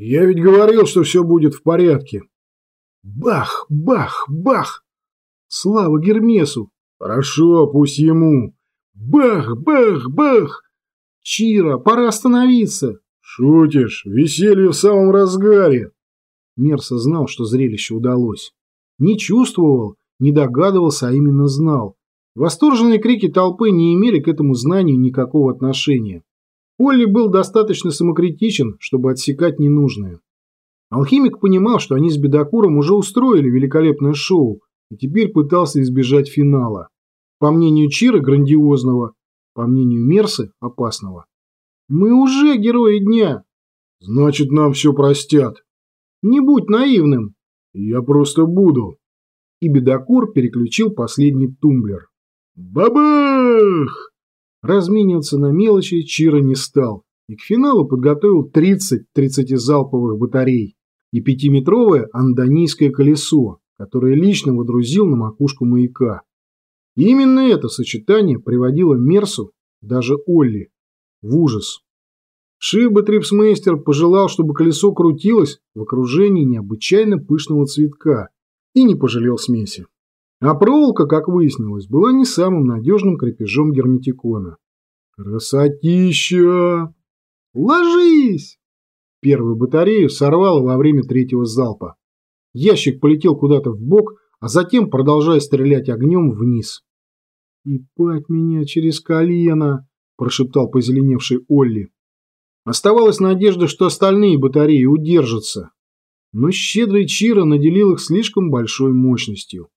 Я ведь говорил, что все будет в порядке. Бах, бах, бах! Слава Гермесу! Хорошо, пусть ему. Бах, бах, бах! Чира, пора остановиться. Шутишь, веселье в самом разгаре. Мерса знал, что зрелище удалось. Не чувствовал, не догадывался, а именно знал. Восторженные крики толпы не имели к этому знанию никакого отношения. Олли был достаточно самокритичен, чтобы отсекать ненужное. Алхимик понимал, что они с Бедокуром уже устроили великолепное шоу и теперь пытался избежать финала. По мнению Чира, грандиозного, по мнению Мерсы, опасного. «Мы уже герои дня!» «Значит, нам все простят!» «Не будь наивным!» «Я просто буду!» И Бедокур переключил последний тумблер. «Бабах!» Размениваться на мелочи Чира не стал и к финалу подготовил 30 30-залповых батарей и пятиметровое андонийское колесо, которое лично водрузил на макушку маяка. И именно это сочетание приводило Мерсу, даже Олли, в ужас. Шиба Трипсмейстер пожелал, чтобы колесо крутилось в окружении необычайно пышного цветка и не пожалел смеси. А проволока, как выяснилось, была не самым надежным крепежом герметикона. «Красотища!» «Ложись!» Первую батарею сорвало во время третьего залпа. Ящик полетел куда-то в бок, а затем, продолжая стрелять огнем, вниз. «И пать меня через колено!» – прошептал позеленевший Олли. Оставалась надежда, что остальные батареи удержатся. Но щедрый Чира наделил их слишком большой мощностью.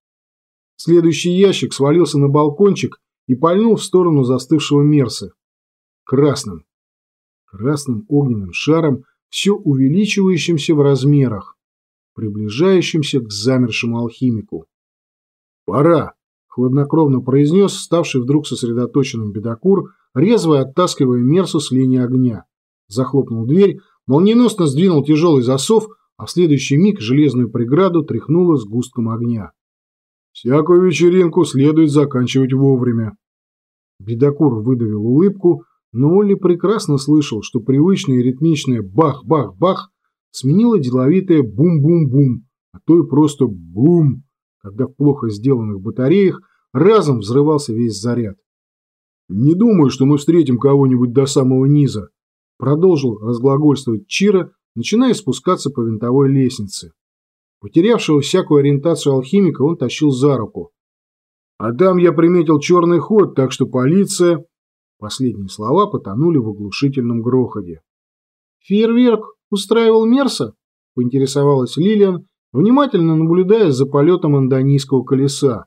Следующий ящик свалился на балкончик и пальнул в сторону застывшего Мерса. Красным. Красным огненным шаром, все увеличивающимся в размерах, приближающимся к замершему алхимику. «Пора!» – хладнокровно произнес ставший вдруг сосредоточенным бедокур, резво оттаскивая Мерсу с линии огня. Захлопнул дверь, молниеносно сдвинул тяжелый засов, а в следующий миг железную преграду тряхнуло с густком огня. «Всякую вечеринку следует заканчивать вовремя». Бедокур выдавил улыбку, но Олли прекрасно слышал, что привычное ритмичное «бах-бах-бах» сменило деловитое «бум-бум-бум», а то и просто «бум», когда в плохо сделанных батареях разом взрывался весь заряд. «Не думаю, что мы встретим кого-нибудь до самого низа», продолжил разглагольствовать Чира, начиная спускаться по винтовой лестнице. Потерявшего всякую ориентацию алхимика он тащил за руку. «А там я приметил черный ход, так что полиция...» Последние слова потонули в оглушительном грохоте. «Фейерверк устраивал Мерса?» – поинтересовалась Лилиан, внимательно наблюдая за полетом андонийского колеса.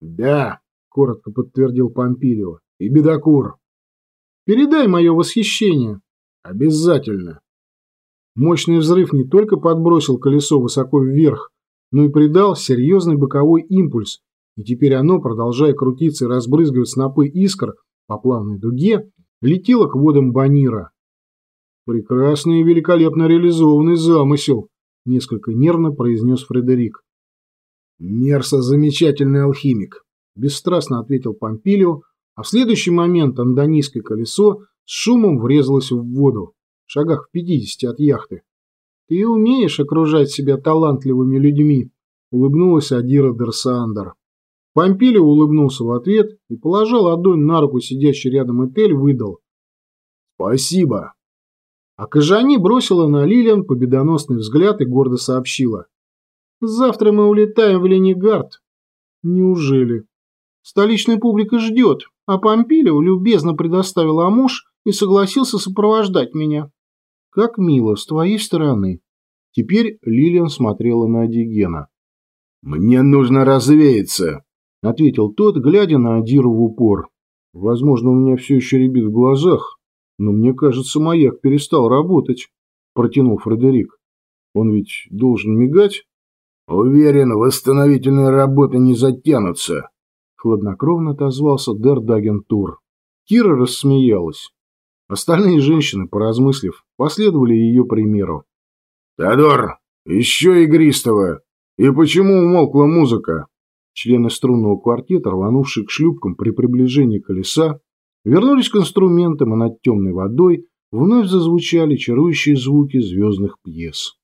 «Да», – коротко подтвердил Помпилио, – «и бедокур». «Передай мое восхищение». «Обязательно». Мощный взрыв не только подбросил колесо высоко вверх, но и придал серьезный боковой импульс, и теперь оно, продолжая крутиться и разбрызгивать снопы искр, по плавной дуге летела к водам Банира. «Прекрасный и великолепно реализованный замысел», – несколько нервно произнес Фредерик. «Мерса – замечательный алхимик», – бесстрастно ответил Помпилио, а в следующий момент андонийское колесо с шумом врезалось в воду, шагах в пятидесяти от яхты. «Ты умеешь окружать себя талантливыми людьми», – улыбнулась Адира Дерсандер. Помпилио улыбнулся в ответ и, положа ладонь на руку сидящий рядом Этель, выдал. «Спасибо». А Кажани бросила на Лилиан победоносный взгляд и гордо сообщила. «Завтра мы улетаем в Ленигард». «Неужели?» «Столичная публика ждет, а Помпилио любезно предоставил Амуш и согласился сопровождать меня». «Как мило с твоей стороны». Теперь Лилиан смотрела на Дигена. «Мне нужно развеяться», – ответил тот, глядя на Адиру в упор. «Возможно, у меня все еще рябит в глазах, но мне кажется, маяк перестал работать», – протянул Фредерик. «Он ведь должен мигать?» «Уверен, восстановительные работы не затянутся», – хладнокровно отозвался Дердагентур. Кира рассмеялась. Остальные женщины, поразмыслив, последовали ее примеру. «Теодор, еще игристого! И почему умолкла музыка?» Члены струнного квартета, рванувшие к шлюпкам при приближении колеса, вернулись к инструментам, и над темной водой Вновь зазвучали чарующие звуки звездных пьес.